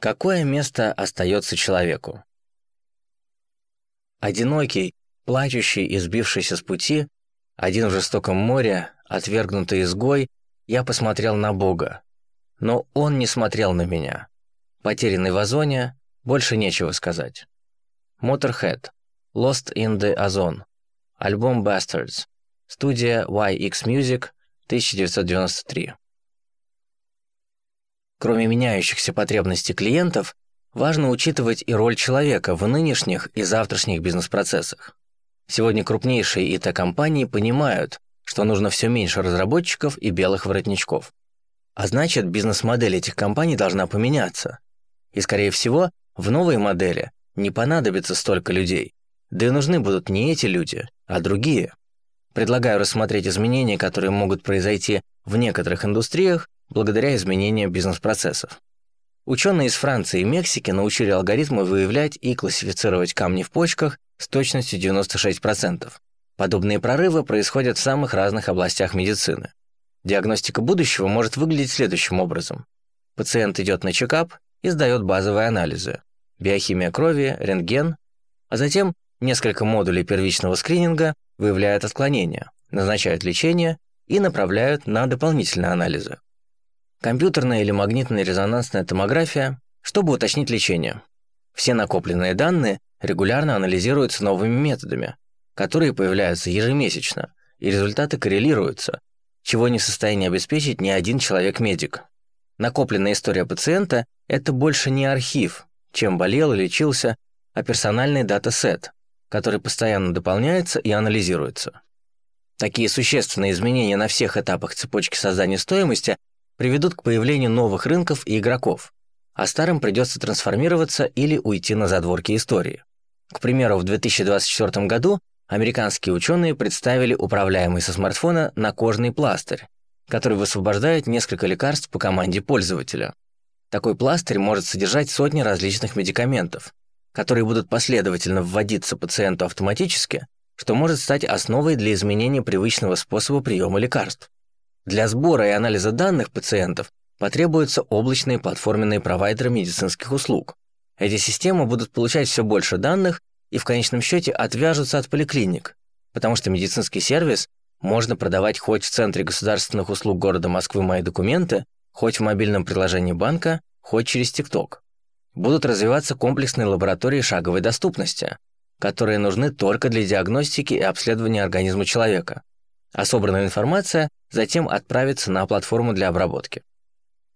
Какое место остается человеку? Одинокий, плачущий и сбившийся с пути, один в жестоком море, отвергнутый изгой, я посмотрел на Бога. Но Он не смотрел на меня. Потерянный в озоне, больше нечего сказать. Motorhead. Lost in the Ozone. Альбом Bastards. Студия YX Music, 1993. Кроме меняющихся потребностей клиентов, важно учитывать и роль человека в нынешних и завтрашних бизнес-процессах. Сегодня крупнейшие ИТ-компании понимают, что нужно все меньше разработчиков и белых воротничков. А значит, бизнес-модель этих компаний должна поменяться. И, скорее всего, в новой модели не понадобится столько людей. Да и нужны будут не эти люди, а другие. Предлагаю рассмотреть изменения, которые могут произойти в некоторых индустриях благодаря изменениям бизнес-процессов. Ученые из Франции и Мексики научили алгоритмы выявлять и классифицировать камни в почках с точностью 96%. Подобные прорывы происходят в самых разных областях медицины. Диагностика будущего может выглядеть следующим образом. Пациент идет на чекап и сдает базовые анализы – биохимия крови, рентген, а затем несколько модулей первичного скрининга выявляют отклонения, назначают лечение и направляют на дополнительные анализы компьютерная или магнитно-резонансная томография, чтобы уточнить лечение. Все накопленные данные регулярно анализируются новыми методами, которые появляются ежемесячно, и результаты коррелируются, чего не в состоянии обеспечить ни один человек-медик. Накопленная история пациента – это больше не архив, чем болел и лечился, а персональный датасет, который постоянно дополняется и анализируется. Такие существенные изменения на всех этапах цепочки создания стоимости приведут к появлению новых рынков и игроков, а старым придется трансформироваться или уйти на задворки истории. К примеру, в 2024 году американские ученые представили управляемый со смартфона накожный пластырь, который высвобождает несколько лекарств по команде пользователя. Такой пластырь может содержать сотни различных медикаментов, которые будут последовательно вводиться пациенту автоматически, что может стать основой для изменения привычного способа приема лекарств. Для сбора и анализа данных пациентов потребуются облачные платформенные провайдеры медицинских услуг. Эти системы будут получать все больше данных и в конечном счете отвяжутся от поликлиник, потому что медицинский сервис можно продавать хоть в Центре государственных услуг города Москвы «Мои документы», хоть в мобильном приложении банка, хоть через ТикТок. Будут развиваться комплексные лаборатории шаговой доступности, которые нужны только для диагностики и обследования организма человека, а собранная информация затем отправится на платформу для обработки.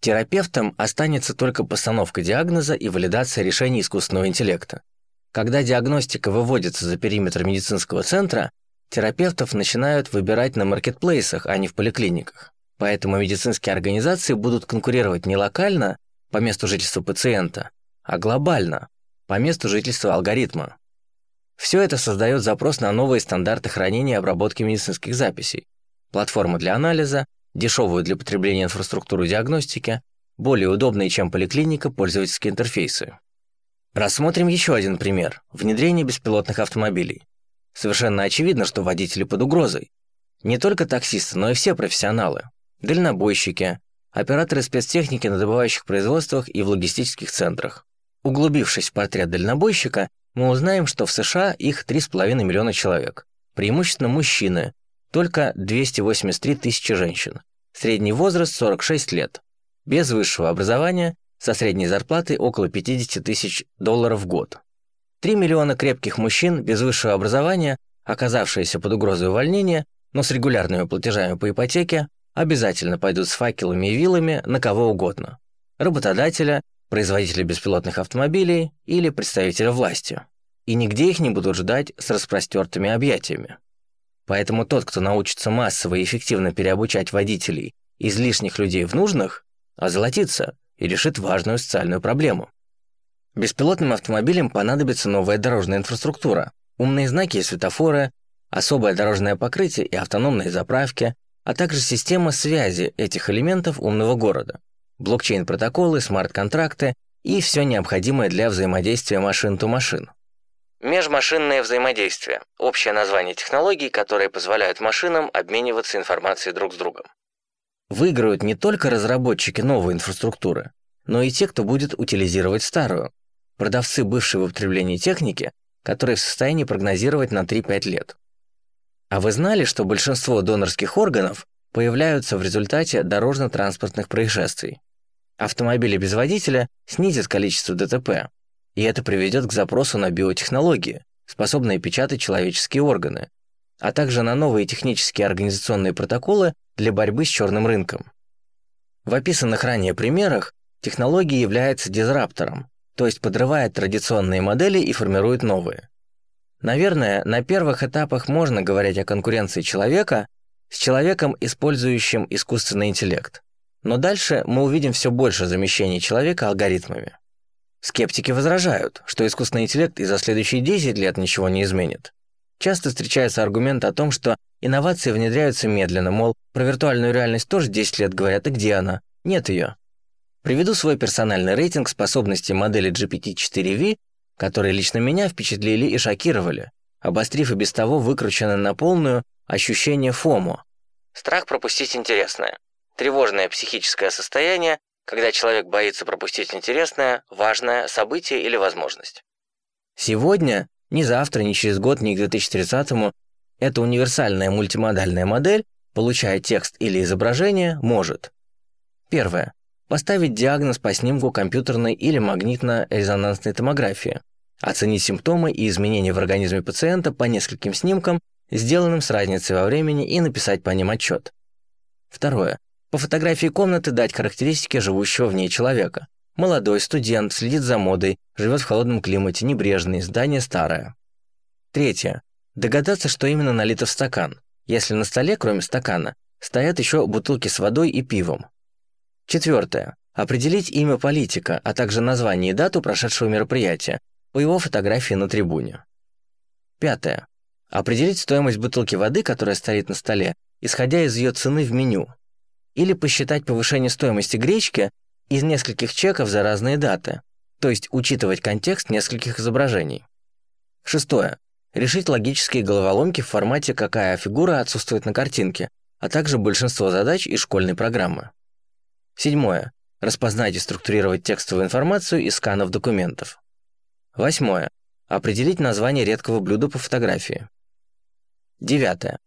Терапевтом останется только постановка диагноза и валидация решений искусственного интеллекта. Когда диагностика выводится за периметр медицинского центра, терапевтов начинают выбирать на маркетплейсах, а не в поликлиниках. Поэтому медицинские организации будут конкурировать не локально, по месту жительства пациента, а глобально, по месту жительства алгоритма. Все это создает запрос на новые стандарты хранения и обработки медицинских записей, платформу для анализа, дешевую для потребления инфраструктуру диагностики, более удобные, чем поликлиника, пользовательские интерфейсы. Рассмотрим еще один пример – внедрение беспилотных автомобилей. Совершенно очевидно, что водители под угрозой. Не только таксисты, но и все профессионалы. Дальнобойщики, операторы спецтехники на добывающих производствах и в логистических центрах. Углубившись в портрет дальнобойщика, мы узнаем, что в США их 3,5 миллиона человек, преимущественно мужчины, только 283 тысячи женщин, средний возраст 46 лет, без высшего образования, со средней зарплатой около 50 тысяч долларов в год. 3 миллиона крепких мужчин без высшего образования, оказавшиеся под угрозой увольнения, но с регулярными платежами по ипотеке, обязательно пойдут с факелами и вилами на кого угодно. Работодателя, производителя беспилотных автомобилей или представителя власти. И нигде их не будут ждать с распростертыми объятиями. Поэтому тот, кто научится массово и эффективно переобучать водителей из лишних людей в нужных, озолотится и решит важную социальную проблему. Беспилотным автомобилям понадобится новая дорожная инфраструктура, умные знаки и светофоры, особое дорожное покрытие и автономные заправки, а также система связи этих элементов умного города блокчейн-протоколы, смарт-контракты и все необходимое для взаимодействия машин-то-машин. Межмашинное взаимодействие – общее название технологий, которые позволяют машинам обмениваться информацией друг с другом. Выиграют не только разработчики новой инфраструктуры, но и те, кто будет утилизировать старую. Продавцы бывшей в употреблении техники, которые в состоянии прогнозировать на 3-5 лет. А вы знали, что большинство донорских органов появляются в результате дорожно-транспортных происшествий? Автомобили без водителя снизят количество ДТП, и это приведет к запросу на биотехнологии, способные печатать человеческие органы, а также на новые технические организационные протоколы для борьбы с черным рынком. В описанных ранее примерах технология является дизраптором, то есть подрывает традиционные модели и формирует новые. Наверное, на первых этапах можно говорить о конкуренции человека с человеком, использующим искусственный интеллект. Но дальше мы увидим все больше замещений человека алгоритмами. Скептики возражают, что искусственный интеллект и за следующие 10 лет ничего не изменит. Часто встречается аргумент о том, что инновации внедряются медленно, мол, про виртуальную реальность тоже 10 лет говорят, и где она? Нет ее. Приведу свой персональный рейтинг способностей модели GPT-4V, которые лично меня впечатлили и шокировали, обострив и без того выкрученное на полную ощущение ФОМО. Страх пропустить интересное. Тревожное психическое состояние, когда человек боится пропустить интересное, важное событие или возможность. Сегодня, ни завтра, ни через год, ни к 2030-му, эта универсальная мультимодальная модель, получая текст или изображение, может. Первое. Поставить диагноз по снимку компьютерной или магнитно-резонансной томографии, оценить симптомы и изменения в организме пациента по нескольким снимкам, сделанным с разницей во времени, и написать по ним отчет. Второе. По фотографии комнаты дать характеристики живущего в ней человека. Молодой, студент, следит за модой, живет в холодном климате, небрежный, здание старое. Третье. Догадаться, что именно налито в стакан, если на столе, кроме стакана, стоят еще бутылки с водой и пивом. Четвертое. Определить имя политика, а также название и дату прошедшего мероприятия по его фотографии на трибуне. Пятое. Определить стоимость бутылки воды, которая стоит на столе, исходя из ее цены в меню, или посчитать повышение стоимости гречки из нескольких чеков за разные даты, то есть учитывать контекст нескольких изображений. Шестое. Решить логические головоломки в формате «какая фигура отсутствует на картинке», а также большинство задач из школьной программы. Седьмое. Распознать и структурировать текстовую информацию из сканов документов. Восьмое. Определить название редкого блюда по фотографии. Девятое.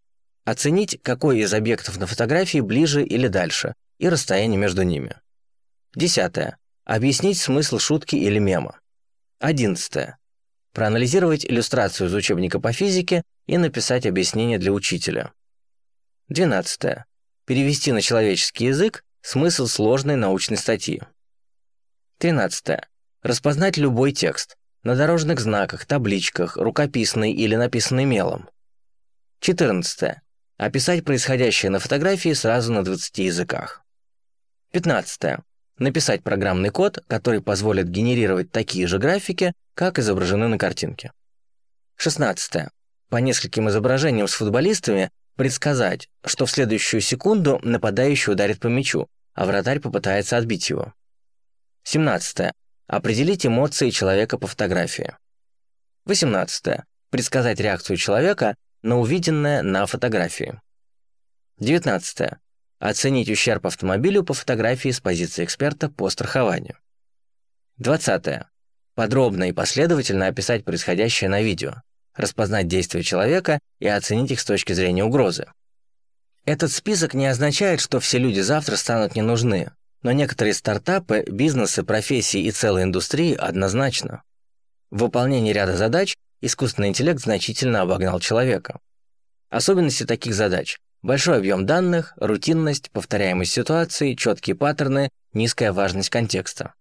Оценить, какой из объектов на фотографии ближе или дальше, и расстояние между ними. Десятое. Объяснить смысл шутки или мема. Одиннадцатое. Проанализировать иллюстрацию из учебника по физике и написать объяснение для учителя. Двенадцатое. Перевести на человеческий язык смысл сложной научной статьи. Тринадцатое. Распознать любой текст на дорожных знаках, табличках, рукописный или написанный мелом. Четырнадцатое. Описать происходящее на фотографии сразу на 20 языках. 15. Написать программный код, который позволит генерировать такие же графики, как изображены на картинке. 16. По нескольким изображениям с футболистами предсказать, что в следующую секунду нападающий ударит по мячу, а вратарь попытается отбить его. 17. Определить эмоции человека по фотографии. 18. Предсказать реакцию человека на увиденное на фотографии. 19. Оценить ущерб автомобилю по фотографии с позиции эксперта по страхованию. 20. Подробно и последовательно описать происходящее на видео, распознать действия человека и оценить их с точки зрения угрозы. Этот список не означает, что все люди завтра станут не нужны, но некоторые стартапы, бизнесы, профессии и целые индустрии однозначно. В выполнении ряда задач искусственный интеллект значительно обогнал человека. Особенности таких задач – большой объем данных, рутинность, повторяемость ситуации, четкие паттерны, низкая важность контекста.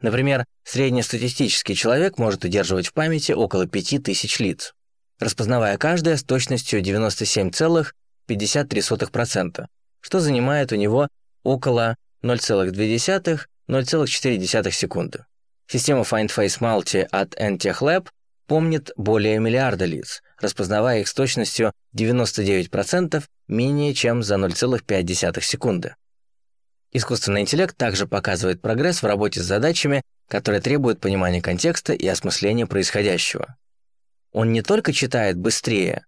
Например, среднестатистический человек может удерживать в памяти около 5000 лиц, распознавая каждое с точностью 97,53%, что занимает у него около 0,2-0,4 секунды. Система Find Face Multi от NTech Lab помнит более миллиарда лиц, распознавая их с точностью 99% менее чем за 0,5 секунды. Искусственный интеллект также показывает прогресс в работе с задачами, которые требуют понимания контекста и осмысления происходящего. Он не только читает быстрее,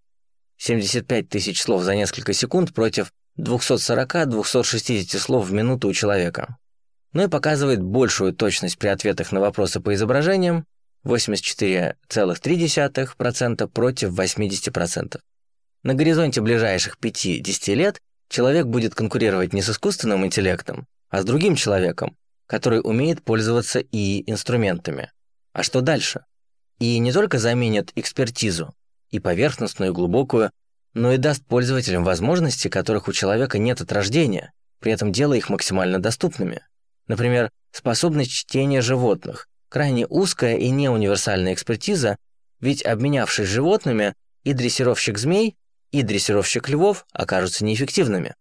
75 тысяч слов за несколько секунд против 240-260 слов в минуту у человека, но и показывает большую точность при ответах на вопросы по изображениям 84,3% против 80%. На горизонте ближайших 5-10 лет человек будет конкурировать не с искусственным интеллектом, а с другим человеком, который умеет пользоваться и инструментами. А что дальше? И не только заменит экспертизу, и поверхностную, и глубокую, но и даст пользователям возможности, которых у человека нет от рождения, при этом делая их максимально доступными. Например, способность чтения животных, крайне узкая и неуниверсальная экспертиза, ведь обменявшись животными, и дрессировщик змей, и дрессировщик львов окажутся неэффективными.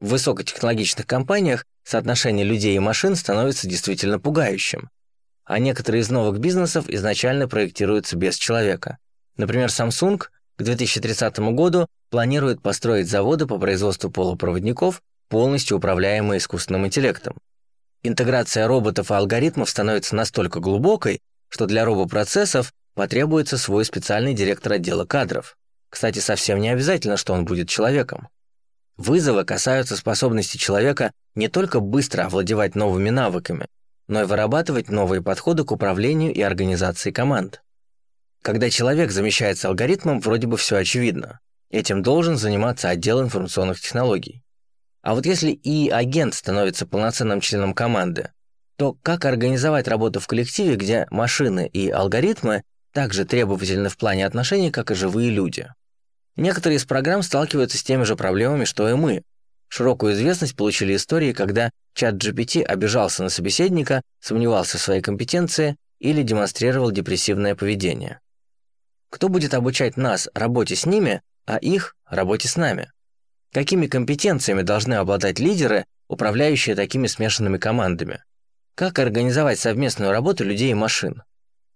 В высокотехнологичных компаниях соотношение людей и машин становится действительно пугающим. А некоторые из новых бизнесов изначально проектируются без человека. Например, Samsung к 2030 году планирует построить заводы по производству полупроводников, полностью управляемые искусственным интеллектом. Интеграция роботов и алгоритмов становится настолько глубокой, что для робопроцессов потребуется свой специальный директор отдела кадров. Кстати, совсем не обязательно, что он будет человеком. Вызовы касаются способности человека не только быстро овладевать новыми навыками, но и вырабатывать новые подходы к управлению и организации команд. Когда человек замещается алгоритмом, вроде бы все очевидно. Этим должен заниматься отдел информационных технологий. А вот если и агент становится полноценным членом команды, то как организовать работу в коллективе, где машины и алгоритмы также требовательны в плане отношений, как и живые люди? Некоторые из программ сталкиваются с теми же проблемами, что и мы. Широкую известность получили истории, когда чат GPT обижался на собеседника, сомневался в своей компетенции или демонстрировал депрессивное поведение. Кто будет обучать нас работе с ними, а их работе с нами? Какими компетенциями должны обладать лидеры, управляющие такими смешанными командами? Как организовать совместную работу людей и машин?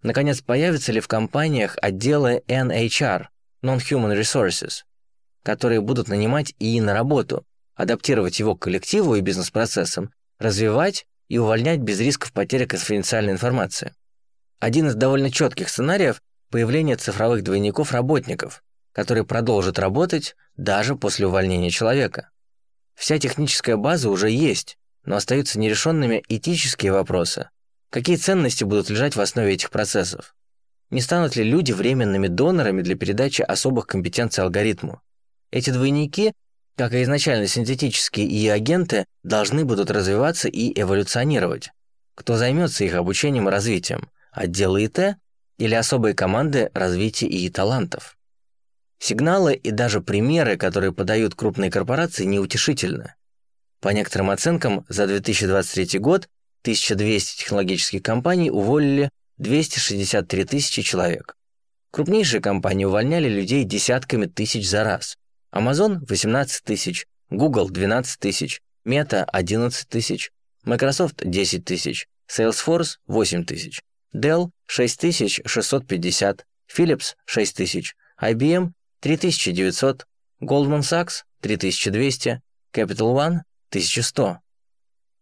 Наконец, появятся ли в компаниях отделы NHR, Non-Human Resources, которые будут нанимать ИИ на работу, адаптировать его к коллективу и бизнес-процессам, развивать и увольнять без рисков потери конфиденциальной информации? Один из довольно четких сценариев – появление цифровых двойников работников, которые продолжат работать даже после увольнения человека. Вся техническая база уже есть, но остаются нерешенными этические вопросы. Какие ценности будут лежать в основе этих процессов? Не станут ли люди временными донорами для передачи особых компетенций алгоритму? Эти двойники, как и изначально синтетические ИИ-агенты, должны будут развиваться и эволюционировать. Кто займется их обучением и развитием? Отделы ИТ или особые команды развития ИИ-талантов? Сигналы и даже примеры, которые подают крупные корпорации, неутешительны. По некоторым оценкам, за 2023 год 1200 технологических компаний уволили 263 тысячи человек. Крупнейшие компании увольняли людей десятками тысяч за раз. Amazon – 18 тысяч, Google – 12 тысяч, Meta – 11 тысяч, Microsoft – 10 тысяч, Salesforce – 8 тысяч, Dell – 6650, Philips – 6 тысяч, IBM 3900, Goldman Sachs 3200, Capital One 1100.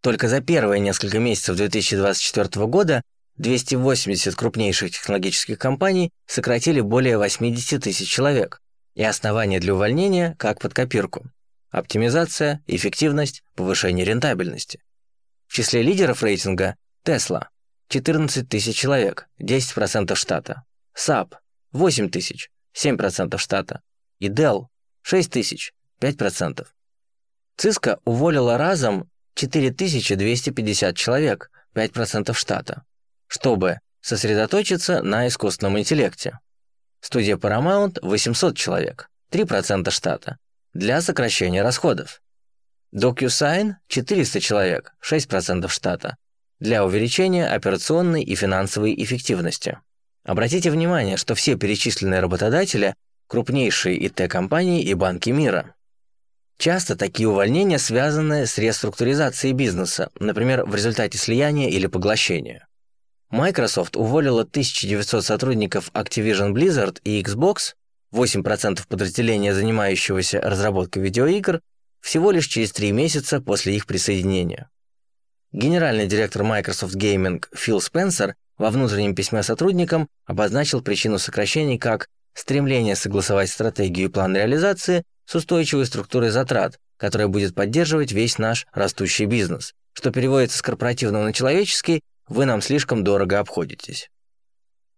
Только за первые несколько месяцев 2024 года 280 крупнейших технологических компаний сократили более 80 тысяч человек, и основания для увольнения как под копирку. Оптимизация, эффективность, повышение рентабельности. В числе лидеров рейтинга Tesla – 14 тысяч человек, 10% штата. SAP – 8 тысяч, 7% штата, и Dell – 6 тысяч, 5%. Cisco уволила разом 4250 человек, 5% штата, чтобы сосредоточиться на искусственном интеллекте. Студия Paramount – 800 человек, 3% штата, для сокращения расходов. DocuSign – 400 человек, 6% штата, для увеличения операционной и финансовой эффективности. Обратите внимание, что все перечисленные работодатели – крупнейшие ИТ-компании и банки мира. Часто такие увольнения связаны с реструктуризацией бизнеса, например, в результате слияния или поглощения. Microsoft уволила 1900 сотрудников Activision Blizzard и Xbox, 8% подразделения, занимающегося разработкой видеоигр, всего лишь через три месяца после их присоединения. Генеральный директор Microsoft Gaming Фил Спенсер во внутреннем письме сотрудникам обозначил причину сокращений как стремление согласовать стратегию и план реализации с устойчивой структурой затрат, которая будет поддерживать весь наш растущий бизнес, что переводится с корпоративного на человеческий, вы нам слишком дорого обходитесь.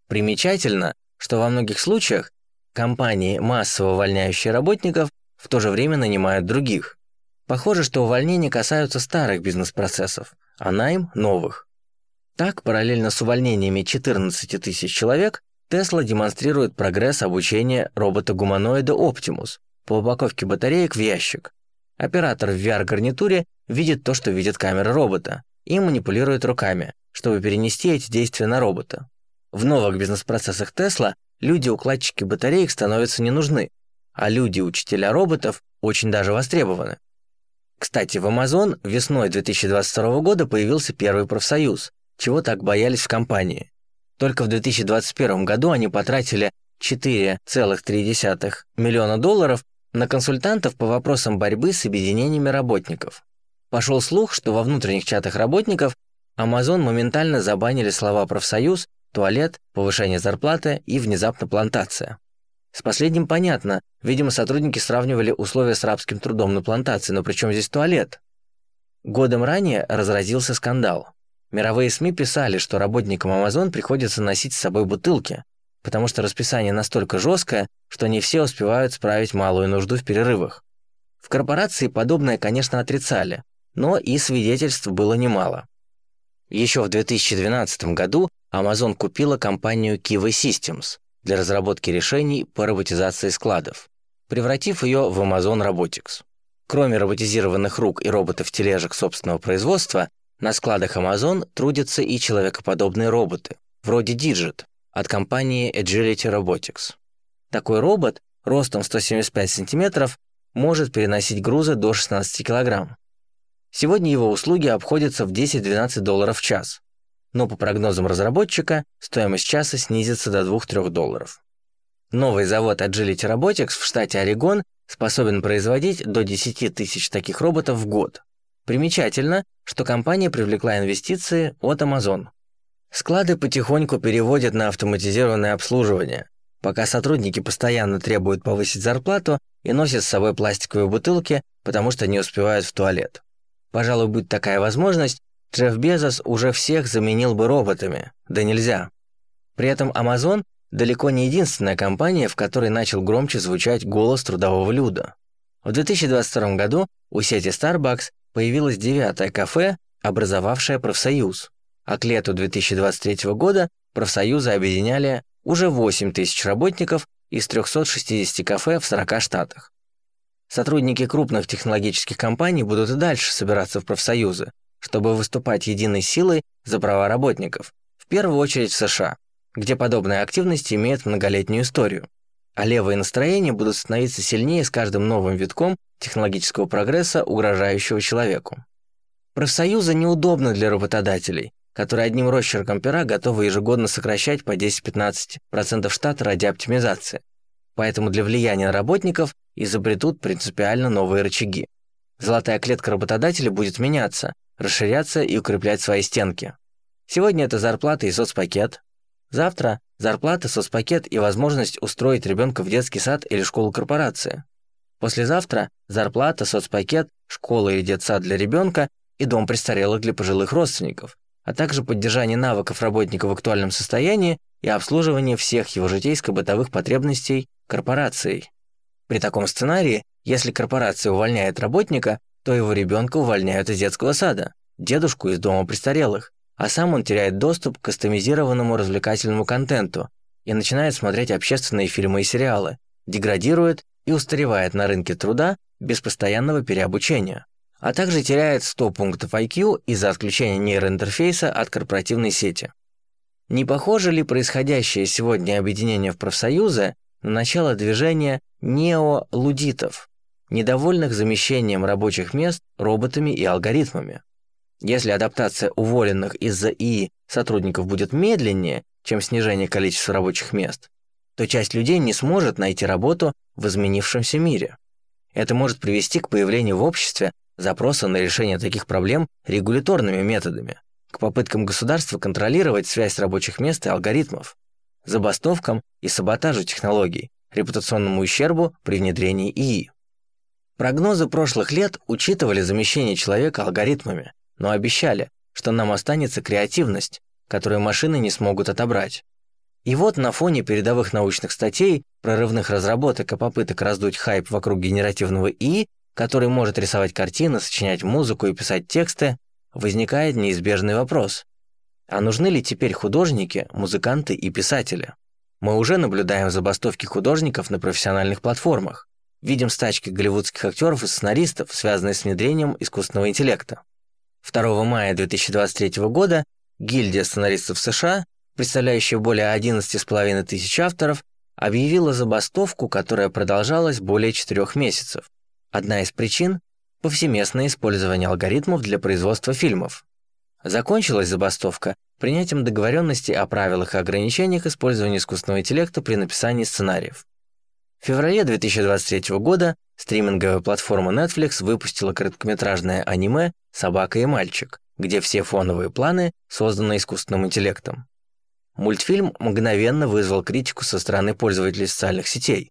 Примечательно, что во многих случаях компании, массово увольняющие работников, в то же время нанимают других. Похоже, что увольнения касаются старых бизнес-процессов, а найм – новых. Так, параллельно с увольнениями 14 тысяч человек, Tesla демонстрирует прогресс обучения робота-гуманоида Optimus по упаковке батареек в ящик. Оператор в VR-гарнитуре видит то, что видит камера робота, и манипулирует руками, чтобы перенести эти действия на робота. В новых бизнес-процессах Tesla люди-укладчики батареек становятся не нужны, а люди-учителя роботов очень даже востребованы. Кстати, в Amazon весной 2022 года появился первый профсоюз, чего так боялись в компании. Только в 2021 году они потратили 4,3 миллиона долларов на консультантов по вопросам борьбы с объединениями работников. Пошел слух, что во внутренних чатах работников Amazon моментально забанили слова «профсоюз», «туалет», «повышение зарплаты» и внезапно «плантация». С последним понятно, видимо, сотрудники сравнивали условия с рабским трудом на плантации, но при чем здесь туалет? Годом ранее разразился скандал. Мировые СМИ писали, что работникам Amazon приходится носить с собой бутылки, потому что расписание настолько жесткое, что не все успевают справить малую нужду в перерывах. В корпорации подобное, конечно, отрицали, но и свидетельств было немало. Еще в 2012 году Amazon купила компанию Kiva Systems для разработки решений по роботизации складов, превратив ее в Amazon Robotics. Кроме роботизированных рук и роботов-тележек собственного производства, на складах Amazon трудятся и человекоподобные роботы, вроде Digit от компании Agility Robotics. Такой робот ростом 175 см может переносить грузы до 16 кг. Сегодня его услуги обходятся в 10-12 долларов в час, но по прогнозам разработчика стоимость часа снизится до 2-3 долларов. Новый завод Agility Robotics в штате Орегон способен производить до 10 тысяч таких роботов в год. Примечательно, что компания привлекла инвестиции от Amazon. Склады потихоньку переводят на автоматизированное обслуживание, пока сотрудники постоянно требуют повысить зарплату и носят с собой пластиковые бутылки, потому что не успевают в туалет. Пожалуй, будь такая возможность, Джефф Безос уже всех заменил бы роботами. Да нельзя. При этом Amazon далеко не единственная компания, в которой начал громче звучать голос трудового люда. В 2022 году у сети Starbucks появилось девятое кафе, образовавшее профсоюз, а к лету 2023 года профсоюзы объединяли уже 8 тысяч работников из 360 кафе в 40 штатах. Сотрудники крупных технологических компаний будут и дальше собираться в профсоюзы, чтобы выступать единой силой за права работников, в первую очередь в США, где подобная активность имеет многолетнюю историю. А левые настроения будут становиться сильнее с каждым новым витком технологического прогресса, угрожающего человеку. Профсоюзы неудобны для работодателей, которые одним росчерком пера готовы ежегодно сокращать по 10-15% штата ради оптимизации. Поэтому для влияния на работников изобретут принципиально новые рычаги. Золотая клетка работодателя будет меняться, расширяться и укреплять свои стенки. Сегодня это зарплата и соцпакет. Завтра – зарплата, соцпакет и возможность устроить ребенка в детский сад или школу корпорации. Послезавтра – зарплата, соцпакет, школа или детсад для ребенка и дом престарелых для пожилых родственников, а также поддержание навыков работника в актуальном состоянии и обслуживание всех его житейско-бытовых потребностей корпорацией. При таком сценарии, если корпорация увольняет работника, то его ребенка увольняют из детского сада, дедушку из дома престарелых, а сам он теряет доступ к кастомизированному развлекательному контенту и начинает смотреть общественные фильмы и сериалы, деградирует и устаревает на рынке труда без постоянного переобучения, а также теряет 100 пунктов IQ из-за отключения нейроинтерфейса от корпоративной сети. Не похоже ли происходящее сегодня объединение в профсоюзы на начало движения неолудитов, недовольных замещением рабочих мест роботами и алгоритмами. Если адаптация уволенных из-за ИИ сотрудников будет медленнее, чем снижение количества рабочих мест, то часть людей не сможет найти работу в изменившемся мире. Это может привести к появлению в обществе запроса на решение таких проблем регуляторными методами, к попыткам государства контролировать связь рабочих мест и алгоритмов забастовкам и саботажу технологий, репутационному ущербу при внедрении ИИ. Прогнозы прошлых лет учитывали замещение человека алгоритмами, но обещали, что нам останется креативность, которую машины не смогут отобрать. И вот на фоне передовых научных статей, прорывных разработок и попыток раздуть хайп вокруг генеративного ИИ, который может рисовать картины, сочинять музыку и писать тексты, возникает неизбежный вопрос. А нужны ли теперь художники, музыканты и писатели? Мы уже наблюдаем забастовки художников на профессиональных платформах. Видим стачки голливудских актеров и сценаристов, связанные с внедрением искусственного интеллекта. 2 мая 2023 года гильдия сценаристов США, представляющая более 11,5 тысяч авторов, объявила забастовку, которая продолжалась более четырех месяцев. Одна из причин – повсеместное использование алгоритмов для производства фильмов. Закончилась забастовка принятием договоренности о правилах и ограничениях использования искусственного интеллекта при написании сценариев. В феврале 2023 года стриминговая платформа Netflix выпустила короткометражное аниме «Собака и мальчик», где все фоновые планы созданы искусственным интеллектом. Мультфильм мгновенно вызвал критику со стороны пользователей социальных сетей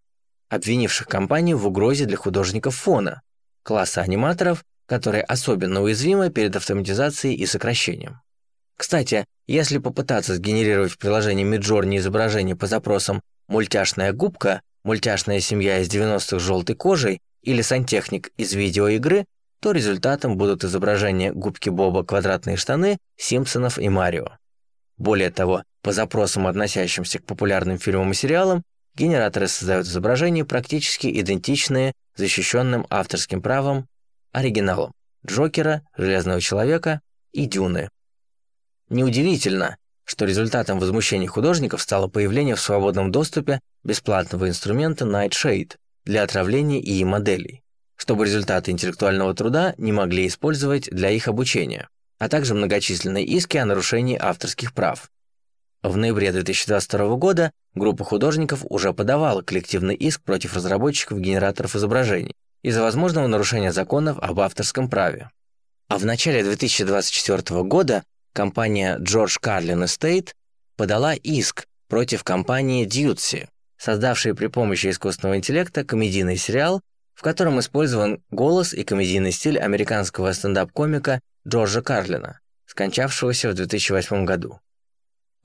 обвинивших компанию в угрозе для художников фона, класса аниматоров, которые особенно уязвимы перед автоматизацией и сокращением. Кстати, если попытаться сгенерировать в приложении Midjourney изображение по запросам «мультяшная губка», «мультяшная семья из 90-х с желтой кожей» или «сантехник из видеоигры», то результатом будут изображения губки Боба «Квадратные штаны», «Симпсонов» и «Марио». Более того, по запросам, относящимся к популярным фильмам и сериалам, генераторы создают изображения, практически идентичные защищенным авторским правом оригиналам Джокера, Железного Человека и Дюны. Неудивительно, что результатом возмущения художников стало появление в свободном доступе бесплатного инструмента Nightshade для отравления ИИ моделей, чтобы результаты интеллектуального труда не могли использовать для их обучения, а также многочисленные иски о нарушении авторских прав. В ноябре 2022 года группа художников уже подавала коллективный иск против разработчиков генераторов изображений из-за возможного нарушения законов об авторском праве. А в начале 2024 года компания George Carlin Estate подала иск против компании Dutsy, создавшей при помощи искусственного интеллекта комедийный сериал, в котором использован голос и комедийный стиль американского стендап-комика Джорджа Карлина, скончавшегося в 2008 году.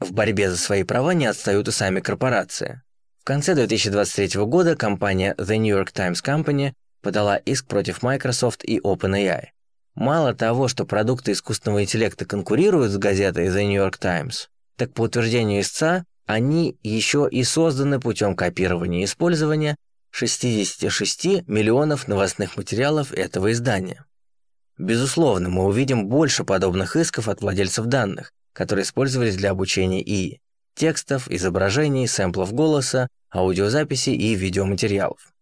В борьбе за свои права не отстают и сами корпорации. В конце 2023 года компания The New York Times Company подала иск против Microsoft и OpenAI. Мало того, что продукты искусственного интеллекта конкурируют с газетой The New York Times, так по утверждению истца, они еще и созданы путем копирования и использования 66 миллионов новостных материалов этого издания. Безусловно, мы увидим больше подобных исков от владельцев данных, которые использовались для обучения ИИ, текстов, изображений, сэмплов голоса, аудиозаписей и видеоматериалов.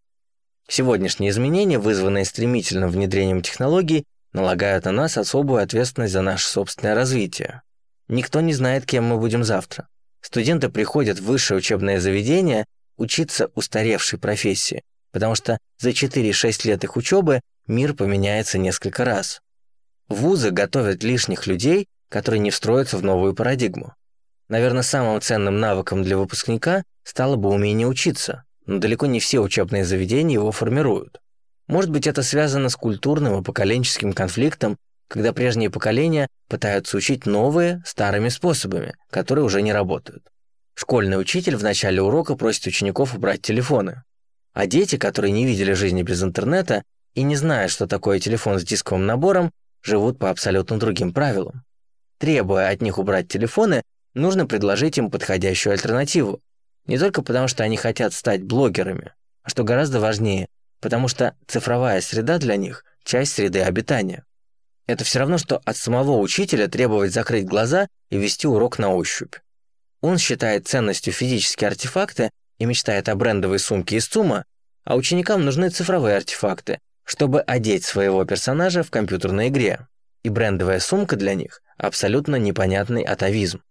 Сегодняшние изменения, вызванные стремительным внедрением технологий, налагают на нас особую ответственность за наше собственное развитие. Никто не знает, кем мы будем завтра. Студенты приходят в высшее учебное заведение учиться устаревшей профессии, потому что за 4-6 лет их учебы мир поменяется несколько раз. Вузы готовят лишних людей, которые не встроятся в новую парадигму. Наверное, самым ценным навыком для выпускника стало бы умение учиться, но далеко не все учебные заведения его формируют. Может быть, это связано с культурным и поколенческим конфликтом, когда прежние поколения пытаются учить новые старыми способами, которые уже не работают. Школьный учитель в начале урока просит учеников убрать телефоны. А дети, которые не видели жизни без интернета и не знают, что такое телефон с дисковым набором, живут по абсолютно другим правилам. Требуя от них убрать телефоны, нужно предложить им подходящую альтернативу. Не только потому, что они хотят стать блогерами, а что гораздо важнее, потому что цифровая среда для них – часть среды обитания. Это все равно, что от самого учителя требовать закрыть глаза и вести урок на ощупь. Он считает ценностью физические артефакты и мечтает о брендовой сумке из ЦУМа, а ученикам нужны цифровые артефакты, чтобы одеть своего персонажа в компьютерной игре. И брендовая сумка для них абсолютно непонятный атовизм.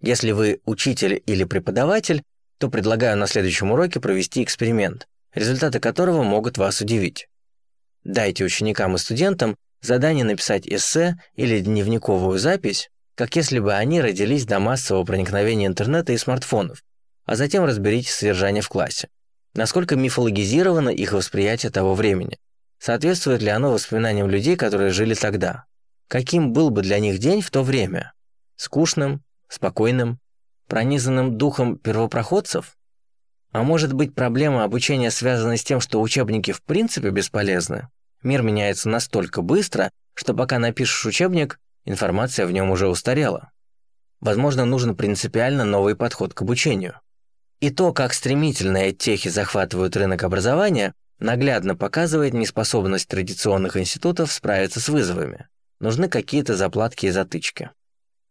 Если вы учитель или преподаватель, то предлагаю на следующем уроке провести эксперимент, результаты которого могут вас удивить. Дайте ученикам и студентам задание написать эссе или дневниковую запись, как если бы они родились до массового проникновения интернета и смартфонов, а затем разберите содержание в классе. Насколько мифологизировано их восприятие того времени. соответствует ли оно воспоминаниям людей, которые жили тогда. Каким был бы для них день в то время? Скучным, спокойным, пронизанным духом первопроходцев? А может быть, проблема обучения связана с тем, что учебники в принципе бесполезны? Мир меняется настолько быстро, что пока напишешь учебник, информация в нем уже устарела. Возможно, нужен принципиально новый подход к обучению. И то, как стремительно техи захватывают рынок образования, наглядно показывает неспособность традиционных институтов справиться с вызовами. Нужны какие-то заплатки и затычки.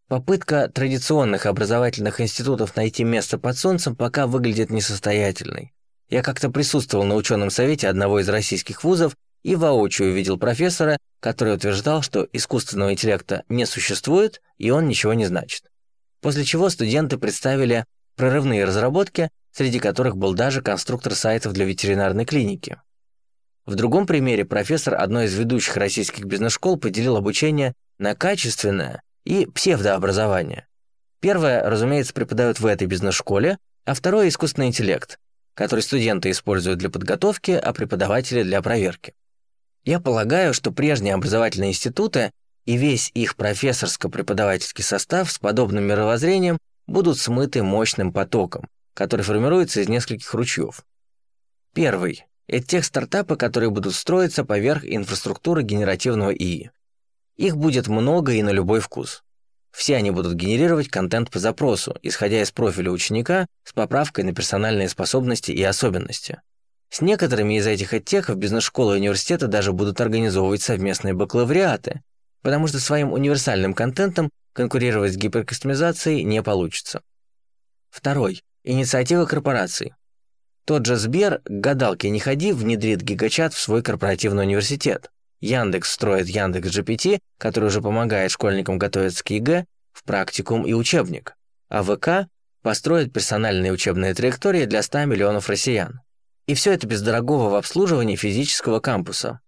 Попытка традиционных образовательных институтов найти место под солнцем пока выглядит несостоятельной. Я как-то присутствовал на ученом совете одного из российских вузов и воочию увидел профессора, который утверждал, что искусственного интеллекта не существует и он ничего не значит. После чего студенты представили прорывные разработки, среди которых был даже конструктор сайтов для ветеринарной клиники. В другом примере профессор одной из ведущих российских бизнес-школ поделил обучение на качественное и псевдообразование. Первое, разумеется, преподают в этой бизнес-школе, а второе – искусственный интеллект, который студенты используют для подготовки, а преподаватели – для проверки. Я полагаю, что прежние образовательные институты и весь их профессорско-преподавательский состав с подобным мировоззрением будут смыты мощным потоком, который формируется из нескольких ручьев. Первый – это тех стартапы, которые будут строиться поверх инфраструктуры генеративного ИИ. Их будет много и на любой вкус. Все они будут генерировать контент по запросу, исходя из профиля ученика с поправкой на персональные способности и особенности. С некоторыми из этих оттеков бизнес-школы и университеты даже будут организовывать совместные бакалавриаты, потому что своим универсальным контентом конкурировать с гиперкастомизацией не получится. Второй. Инициатива корпораций. Тот же Сбер, к гадалке не ходи, внедрит GigaChat в свой корпоративный университет. Яндекс строит YandexGPT, который уже помогает школьникам готовиться к ЕГЭ, в практикум и учебник. А ВК построит персональные учебные траектории для 100 миллионов россиян. И все это без дорогого в обслуживании физического кампуса.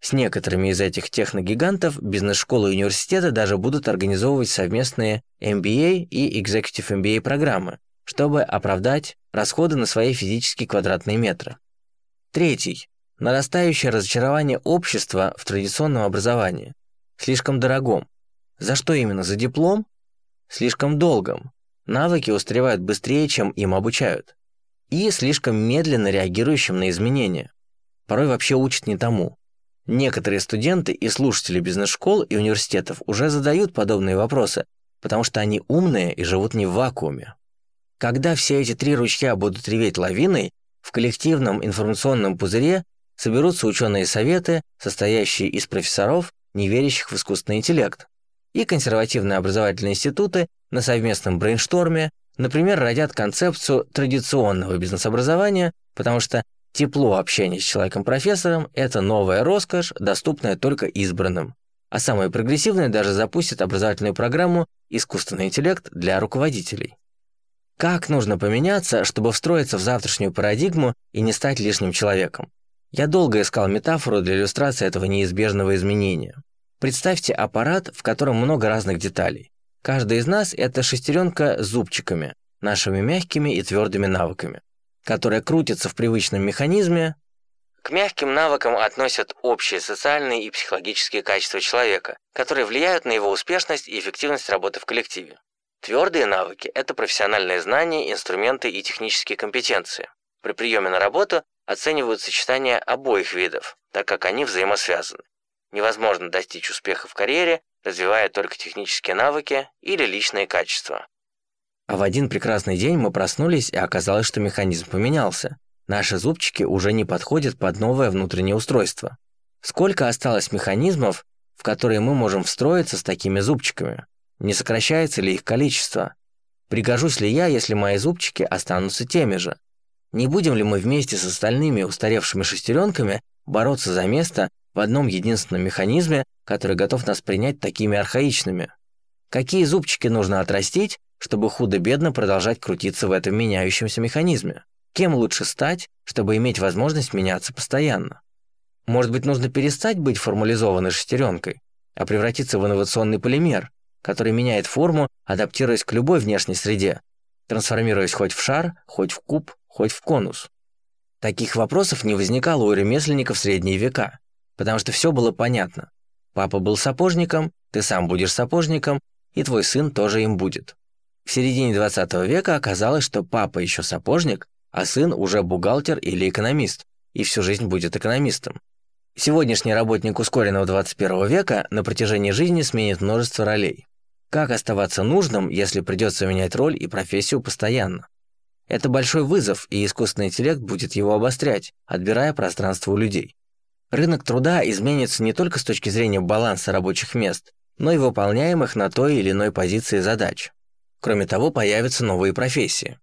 С некоторыми из этих техногигантов бизнес-школы и университеты даже будут организовывать совместные MBA и Executive MBA программы, чтобы оправдать расходы на свои физические квадратные метры. Третий. Нарастающее разочарование общества в традиционном образовании. Слишком дорогом. За что именно? За диплом? Слишком долгом. Навыки устаревают быстрее, чем им обучают и слишком медленно реагирующим на изменения. Порой вообще учат не тому. Некоторые студенты и слушатели бизнес-школ и университетов уже задают подобные вопросы, потому что они умные и живут не в вакууме. Когда все эти три ручья будут реветь лавиной, в коллективном информационном пузыре соберутся ученые советы, состоящие из профессоров, не верящих в искусственный интеллект, и консервативные образовательные институты на совместном брейншторме Например, родят концепцию традиционного бизнес-образования, потому что тепло общения с человеком-профессором – это новая роскошь, доступная только избранным. А самые прогрессивные даже запустят образовательную программу «Искусственный интеллект для руководителей». Как нужно поменяться, чтобы встроиться в завтрашнюю парадигму и не стать лишним человеком? Я долго искал метафору для иллюстрации этого неизбежного изменения. Представьте аппарат, в котором много разных деталей. Каждый из нас – это шестеренка с зубчиками, нашими мягкими и твердыми навыками, которая крутится в привычном механизме. К мягким навыкам относят общие социальные и психологические качества человека, которые влияют на его успешность и эффективность работы в коллективе. Твердые навыки – это профессиональные знания, инструменты и технические компетенции. При приеме на работу оценивают сочетание обоих видов, так как они взаимосвязаны. Невозможно достичь успеха в карьере, развивая только технические навыки или личные качества. А в один прекрасный день мы проснулись, и оказалось, что механизм поменялся. Наши зубчики уже не подходят под новое внутреннее устройство. Сколько осталось механизмов, в которые мы можем встроиться с такими зубчиками? Не сокращается ли их количество? Пригожусь ли я, если мои зубчики останутся теми же? Не будем ли мы вместе с остальными устаревшими шестеренками бороться за место в одном единственном механизме, который готов нас принять такими архаичными. Какие зубчики нужно отрастить, чтобы худо-бедно продолжать крутиться в этом меняющемся механизме? Кем лучше стать, чтобы иметь возможность меняться постоянно? Может быть, нужно перестать быть формализованной шестеренкой, а превратиться в инновационный полимер, который меняет форму, адаптируясь к любой внешней среде, трансформируясь хоть в шар, хоть в куб, хоть в конус. Таких вопросов не возникало у ремесленников средние века. Потому что все было понятно. Папа был сапожником, ты сам будешь сапожником, и твой сын тоже им будет. В середине 20 века оказалось, что папа еще сапожник, а сын уже бухгалтер или экономист, и всю жизнь будет экономистом. Сегодняшний работник ускоренного 21 века на протяжении жизни сменит множество ролей. Как оставаться нужным, если придется менять роль и профессию постоянно? Это большой вызов, и искусственный интеллект будет его обострять, отбирая пространство у людей. Рынок труда изменится не только с точки зрения баланса рабочих мест, но и выполняемых на той или иной позиции задач. Кроме того, появятся новые профессии.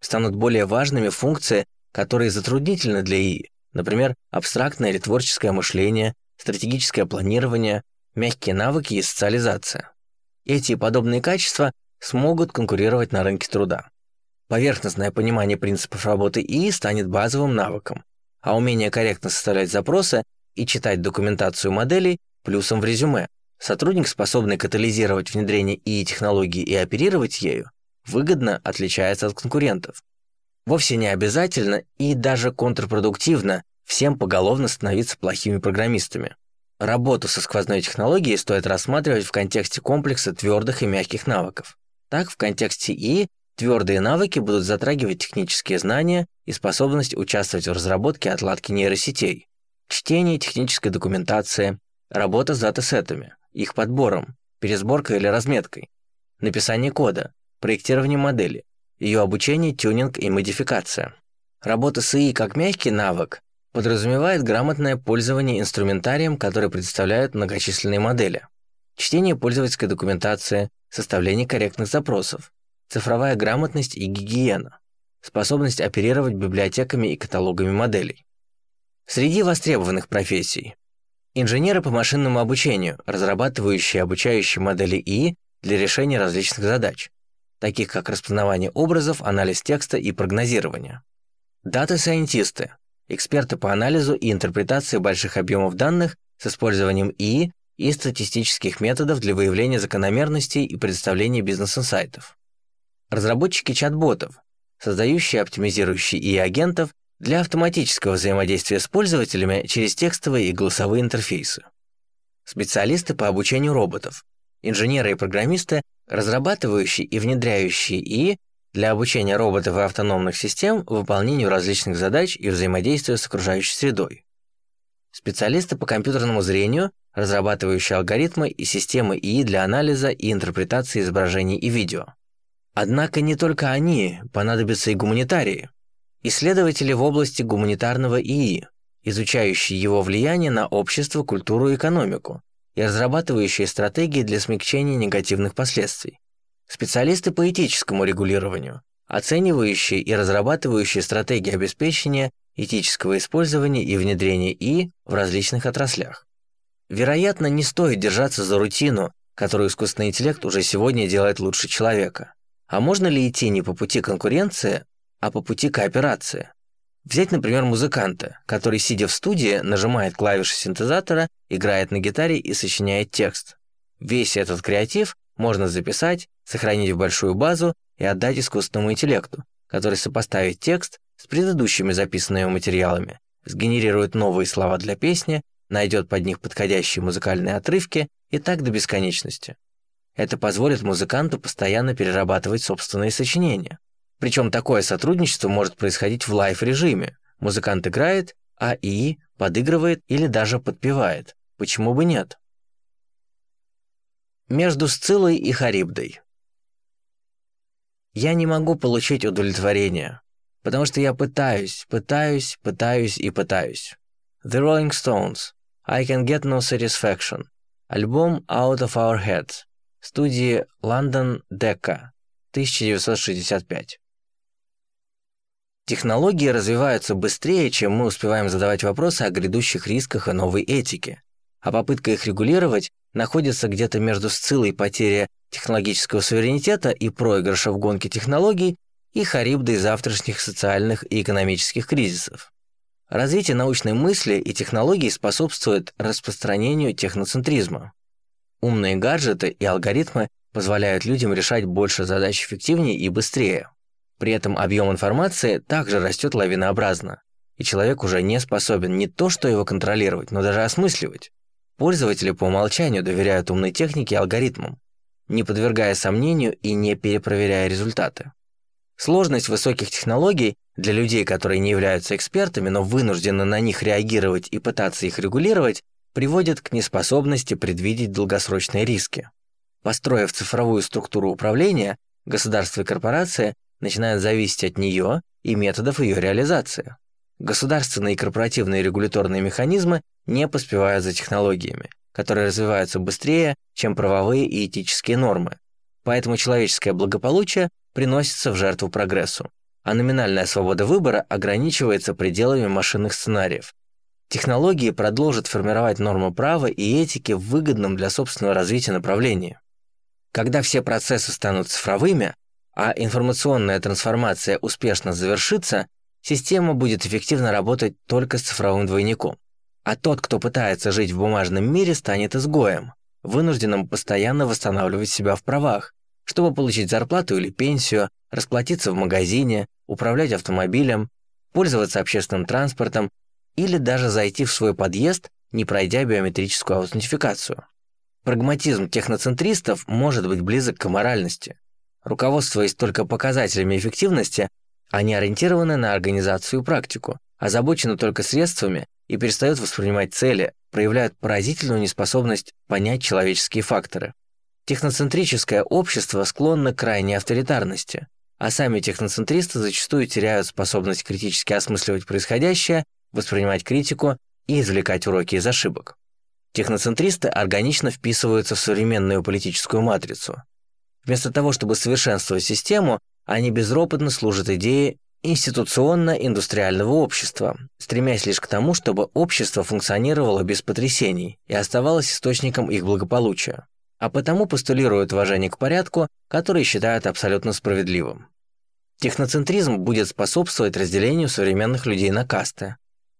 Станут более важными функции, которые затруднительны для ИИ, например, абстрактное или творческое мышление, стратегическое планирование, мягкие навыки и социализация. Эти и подобные качества смогут конкурировать на рынке труда. Поверхностное понимание принципов работы ИИ станет базовым навыком, а умение корректно составлять запросы и читать документацию моделей – плюсом в резюме. Сотрудник, способный катализировать внедрение ИИ-технологии и оперировать ею, выгодно отличается от конкурентов. Вовсе не обязательно и даже контрпродуктивно всем поголовно становиться плохими программистами. Работу со сквозной технологией стоит рассматривать в контексте комплекса твердых и мягких навыков. Так, в контексте ИИ Твердые навыки будут затрагивать технические знания и способность участвовать в разработке и отладке нейросетей, чтение технической документации, работа с датасетами, их подбором, пересборкой или разметкой, написание кода, проектирование модели, ее обучение, тюнинг и модификация. Работа с ИИ как мягкий навык подразумевает грамотное пользование инструментарием, который представляют многочисленные модели, чтение пользовательской документации, составление корректных запросов, цифровая грамотность и гигиена, способность оперировать библиотеками и каталогами моделей. Среди востребованных профессий инженеры по машинному обучению, разрабатывающие обучающие модели ИИ для решения различных задач, таких как распознавание образов, анализ текста и прогнозирование. Дата-сайентисты, эксперты по анализу и интерпретации больших объемов данных с использованием ИИ и статистических методов для выявления закономерностей и предоставления бизнес-инсайтов. Разработчики чат-ботов, создающие и оптимизирующие и-агентов для автоматического взаимодействия с пользователями через текстовые и голосовые интерфейсы. Специалисты по обучению роботов, инженеры и программисты, разрабатывающие и внедряющие ИИ для обучения роботов и автономных систем выполнению различных задач и взаимодействию с окружающей средой. Специалисты по компьютерному зрению, разрабатывающие алгоритмы и системы ИИ для анализа и интерпретации изображений и видео. Однако не только они, понадобятся и гуманитарии. Исследователи в области гуманитарного ИИ, изучающие его влияние на общество, культуру и экономику, и разрабатывающие стратегии для смягчения негативных последствий. Специалисты по этическому регулированию, оценивающие и разрабатывающие стратегии обеспечения этического использования и внедрения ИИ в различных отраслях. Вероятно, не стоит держаться за рутину, которую искусственный интеллект уже сегодня делает лучше человека. А можно ли идти не по пути конкуренции, а по пути кооперации? Взять, например, музыканта, который, сидя в студии, нажимает клавиши синтезатора, играет на гитаре и сочиняет текст. Весь этот креатив можно записать, сохранить в большую базу и отдать искусственному интеллекту, который сопоставит текст с предыдущими записанными материалами, сгенерирует новые слова для песни, найдет под них подходящие музыкальные отрывки и так до бесконечности. Это позволит музыканту постоянно перерабатывать собственные сочинения. Причем такое сотрудничество может происходить в live-режиме. Музыкант играет, а ИИ подыгрывает или даже подпевает. Почему бы нет? Между Сцилой и Харибдой. Я не могу получить удовлетворение, потому что я пытаюсь, пытаюсь, пытаюсь и пытаюсь. The Rolling Stones. I can get no satisfaction. Альбом Out of Our Heads студии London Decca, 1965. Технологии развиваются быстрее, чем мы успеваем задавать вопросы о грядущих рисках и новой этике, а попытка их регулировать находится где-то между сцилой потери технологического суверенитета и проигрыша в гонке технологий и харибдой завтрашних социальных и экономических кризисов. Развитие научной мысли и технологий способствует распространению техноцентризма. Умные гаджеты и алгоритмы позволяют людям решать больше задач эффективнее и быстрее. При этом объем информации также растет лавинообразно. и человек уже не способен не то что его контролировать, но даже осмысливать. Пользователи по умолчанию доверяют умной технике и алгоритмам, не подвергая сомнению и не перепроверяя результаты. Сложность высоких технологий для людей, которые не являются экспертами, но вынуждены на них реагировать и пытаться их регулировать, приводит к неспособности предвидеть долгосрочные риски. Построив цифровую структуру управления, государство и корпорация начинают зависеть от нее и методов ее реализации. Государственные и корпоративные регуляторные механизмы не поспевают за технологиями, которые развиваются быстрее, чем правовые и этические нормы. Поэтому человеческое благополучие приносится в жертву прогрессу, а номинальная свобода выбора ограничивается пределами машинных сценариев. Технологии продолжат формировать нормы права и этики в выгодном для собственного развития направлении. Когда все процессы станут цифровыми, а информационная трансформация успешно завершится, система будет эффективно работать только с цифровым двойником. А тот, кто пытается жить в бумажном мире, станет изгоем, вынужденным постоянно восстанавливать себя в правах, чтобы получить зарплату или пенсию, расплатиться в магазине, управлять автомобилем, пользоваться общественным транспортом или даже зайти в свой подъезд, не пройдя биометрическую аутентификацию. Прагматизм техноцентристов может быть близок к моральности. Руководствуясь только показателями эффективности, они ориентированы на организацию и практику, озабочены только средствами и перестают воспринимать цели, проявляют поразительную неспособность понять человеческие факторы. Техноцентрическое общество склонно к крайней авторитарности, а сами техноцентристы зачастую теряют способность критически осмысливать происходящее, воспринимать критику и извлекать уроки из ошибок. Техноцентристы органично вписываются в современную политическую матрицу. Вместо того, чтобы совершенствовать систему, они безропотно служат идее институционно-индустриального общества, стремясь лишь к тому, чтобы общество функционировало без потрясений и оставалось источником их благополучия, а потому постулируют уважение к порядку, который считают абсолютно справедливым. Техноцентризм будет способствовать разделению современных людей на касты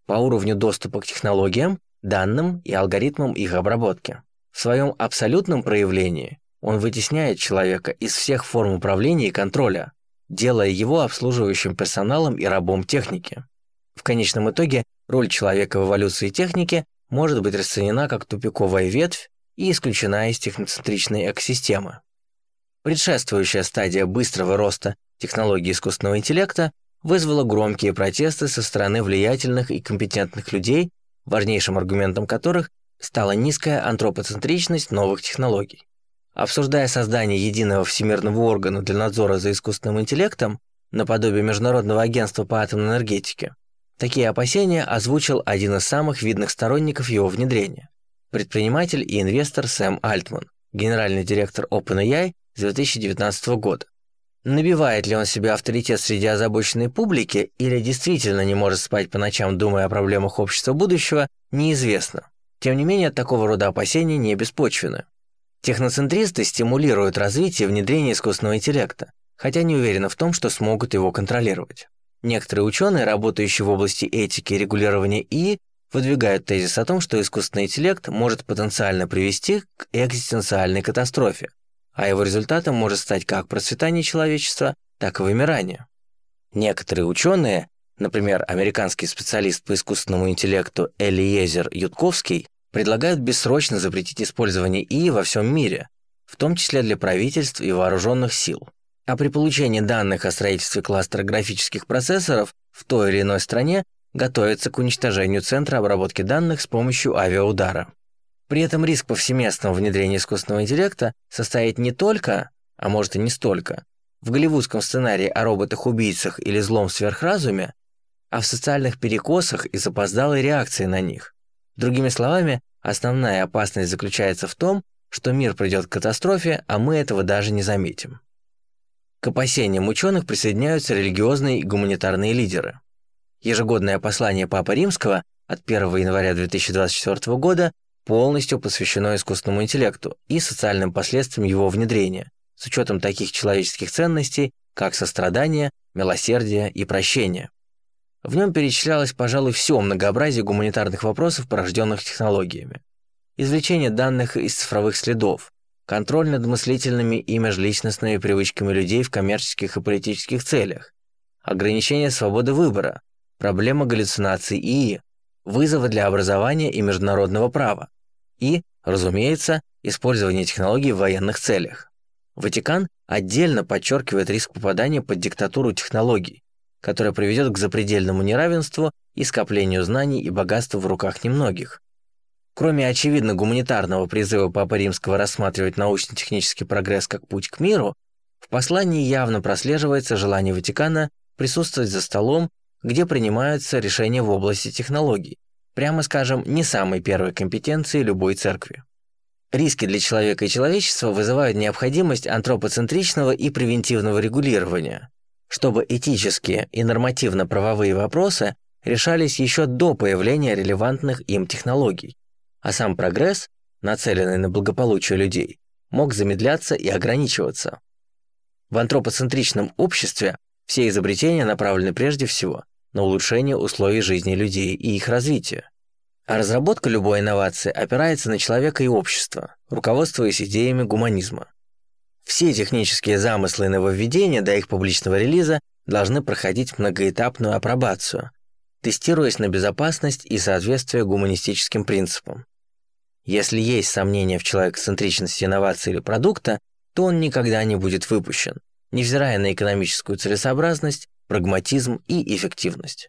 по уровню доступа к технологиям, данным и алгоритмам их обработки. В своем абсолютном проявлении он вытесняет человека из всех форм управления и контроля, делая его обслуживающим персоналом и рабом техники. В конечном итоге роль человека в эволюции техники может быть расценена как тупиковая ветвь и исключена из техноцентричной экосистемы. Предшествующая стадия быстрого роста технологий искусственного интеллекта вызвала громкие протесты со стороны влиятельных и компетентных людей, важнейшим аргументом которых стала низкая антропоцентричность новых технологий. Обсуждая создание единого всемирного органа для надзора за искусственным интеллектом, наподобие Международного агентства по атомной энергетике, такие опасения озвучил один из самых видных сторонников его внедрения – предприниматель и инвестор Сэм Альтман, генеральный директор OpenAI с 2019 года. Набивает ли он себе авторитет среди озабоченной публики или действительно не может спать по ночам, думая о проблемах общества будущего, неизвестно. Тем не менее, такого рода опасения не беспочвены. Техноцентристы стимулируют развитие внедрения искусственного интеллекта, хотя не уверены в том, что смогут его контролировать. Некоторые ученые, работающие в области этики и регулирования ИИ, выдвигают тезис о том, что искусственный интеллект может потенциально привести к экзистенциальной катастрофе, а его результатом может стать как процветание человечества, так и вымирание. Некоторые ученые, например, американский специалист по искусственному интеллекту Элиезер Ютковский, предлагают бессрочно запретить использование ИИ во всем мире, в том числе для правительств и вооруженных сил. А при получении данных о строительстве кластера графических процессоров в той или иной стране готовится к уничтожению центра обработки данных с помощью авиаудара. При этом риск повсеместного внедрения искусственного интеллекта состоит не только, а может и не столько, в голливудском сценарии о роботах-убийцах или злом сверхразуме, а в социальных перекосах и запоздалой реакции на них. Другими словами, основная опасность заключается в том, что мир придет к катастрофе, а мы этого даже не заметим. К опасениям ученых присоединяются религиозные и гуманитарные лидеры. Ежегодное послание Папы Римского от 1 января 2024 года полностью посвящено искусственному интеллекту и социальным последствиям его внедрения, с учетом таких человеческих ценностей, как сострадание, милосердие и прощение. В нем перечислялось, пожалуй, все многообразие гуманитарных вопросов, порожденных технологиями. Извлечение данных из цифровых следов, контроль над мыслительными и межличностными привычками людей в коммерческих и политических целях, ограничение свободы выбора, проблема галлюцинаций ИИ, вызовы для образования и международного права и, разумеется, использование технологий в военных целях. Ватикан отдельно подчеркивает риск попадания под диктатуру технологий, которая приведет к запредельному неравенству и скоплению знаний и богатства в руках немногих. Кроме очевидно гуманитарного призыва Папы Римского рассматривать научно-технический прогресс как путь к миру, в послании явно прослеживается желание Ватикана присутствовать за столом, где принимаются решения в области технологий, прямо скажем, не самой первой компетенции любой церкви. Риски для человека и человечества вызывают необходимость антропоцентричного и превентивного регулирования, чтобы этические и нормативно-правовые вопросы решались еще до появления релевантных им технологий, а сам прогресс, нацеленный на благополучие людей, мог замедляться и ограничиваться. В антропоцентричном обществе все изобретения направлены прежде всего на улучшение условий жизни людей и их развития. А разработка любой инновации опирается на человека и общество, руководствуясь идеями гуманизма. Все технические замыслы и нововведения до их публичного релиза должны проходить многоэтапную апробацию, тестируясь на безопасность и соответствие гуманистическим принципам. Если есть сомнения в человекоцентричности инновации или продукта, то он никогда не будет выпущен, невзирая на экономическую целесообразность, прагматизм и эффективность.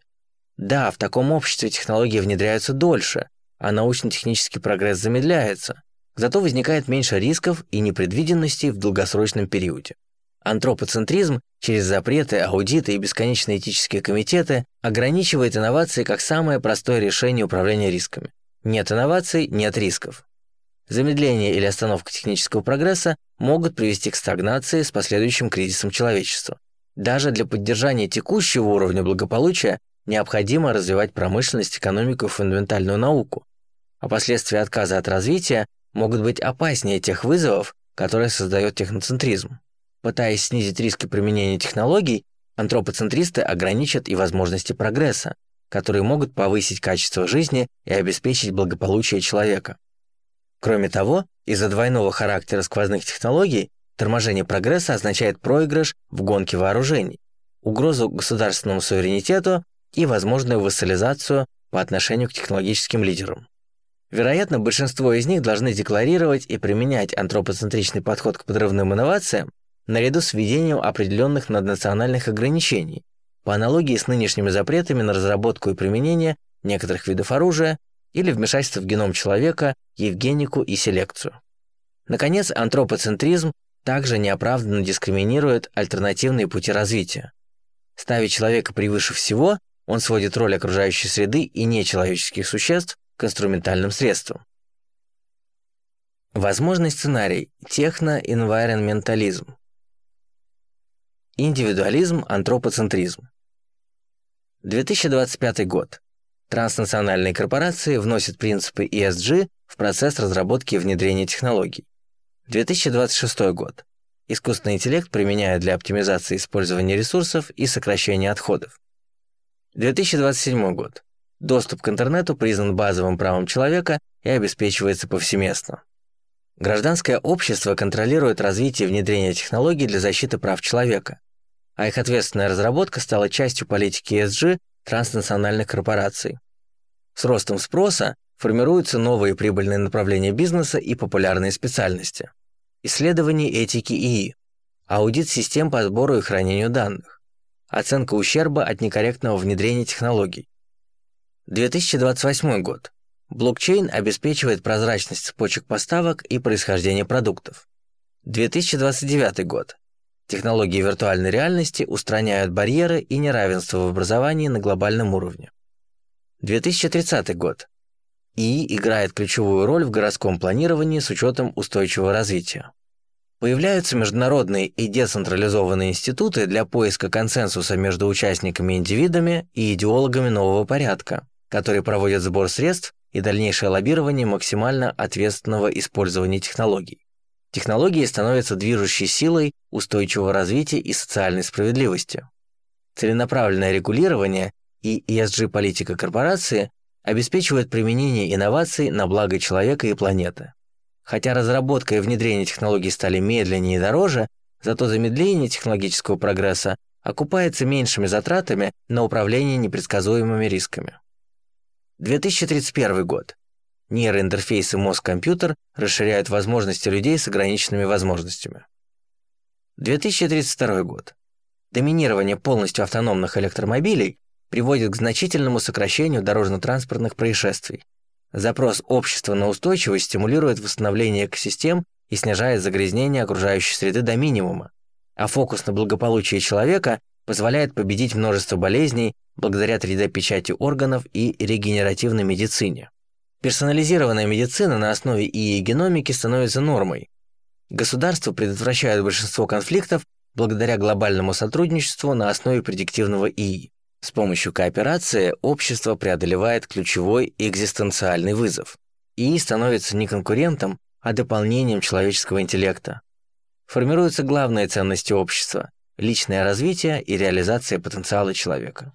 Да, в таком обществе технологии внедряются дольше, а научно-технический прогресс замедляется, зато возникает меньше рисков и непредвиденностей в долгосрочном периоде. Антропоцентризм через запреты, аудиты и бесконечные этические комитеты ограничивает инновации как самое простое решение управления рисками. Нет инноваций – нет рисков. Замедление или остановка технического прогресса могут привести к стагнации с последующим кризисом человечества. Даже для поддержания текущего уровня благополучия необходимо развивать промышленность, экономику и фундаментальную науку, а последствия отказа от развития могут быть опаснее тех вызовов, которые создает техноцентризм. Пытаясь снизить риски применения технологий, антропоцентристы ограничат и возможности прогресса, которые могут повысить качество жизни и обеспечить благополучие человека. Кроме того, из-за двойного характера сквозных технологий торможение прогресса означает проигрыш в гонке вооружений, угрозу государственному суверенитету и возможную вассализацию по отношению к технологическим лидерам. Вероятно, большинство из них должны декларировать и применять антропоцентричный подход к подрывным инновациям наряду с введением определенных наднациональных ограничений, по аналогии с нынешними запретами на разработку и применение некоторых видов оружия или вмешательство в геном человека, евгенику и селекцию. Наконец, антропоцентризм также неоправданно дискриминирует альтернативные пути развития. Ставя человека превыше всего, он сводит роль окружающей среды и нечеловеческих существ к инструментальным средствам. Возможный сценарий – техно-энвайронментализм. Индивидуализм, антропоцентризм. 2025 год. Транснациональные корпорации вносят принципы ESG в процесс разработки и внедрения технологий. 2026 год. Искусственный интеллект применяют для оптимизации использования ресурсов и сокращения отходов. 2027 год. Доступ к интернету признан базовым правом человека и обеспечивается повсеместно. Гражданское общество контролирует развитие и внедрение технологий для защиты прав человека, а их ответственная разработка стала частью политики ESG транснациональных корпораций. С ростом спроса формируются новые прибыльные направления бизнеса и популярные специальности. Исследование этики ИИ, аудит систем по сбору и хранению данных, Оценка ущерба от некорректного внедрения технологий. 2028 год. Блокчейн обеспечивает прозрачность цепочек поставок и происхождения продуктов. 2029 год. Технологии виртуальной реальности устраняют барьеры и неравенство в образовании на глобальном уровне. 2030 год. ИИ играет ключевую роль в городском планировании с учетом устойчивого развития. Появляются международные и децентрализованные институты для поиска консенсуса между участниками индивидами и идеологами нового порядка, которые проводят сбор средств и дальнейшее лоббирование максимально ответственного использования технологий. Технологии становятся движущей силой устойчивого развития и социальной справедливости. Целенаправленное регулирование и ESG-политика корпорации обеспечивают применение инноваций на благо человека и планеты. Хотя разработка и внедрение технологий стали медленнее и дороже, зато замедление технологического прогресса окупается меньшими затратами на управление непредсказуемыми рисками. 2031 год. Нейроинтерфейсы мозг-компьютер расширяют возможности людей с ограниченными возможностями. 2032 год. Доминирование полностью автономных электромобилей приводит к значительному сокращению дорожно-транспортных происшествий. Запрос общества на устойчивость стимулирует восстановление экосистем и снижает загрязнение окружающей среды до минимума, а фокус на благополучии человека позволяет победить множество болезней благодаря 3D-печати органов и регенеративной медицине. Персонализированная медицина на основе ИИ геномики становится нормой. Государства предотвращают большинство конфликтов благодаря глобальному сотрудничеству на основе предиктивного ИИ. С помощью кооперации общество преодолевает ключевой экзистенциальный вызов. ИИ становится не конкурентом, а дополнением человеческого интеллекта. Формируются главные ценности общества – личное развитие и реализация потенциала человека.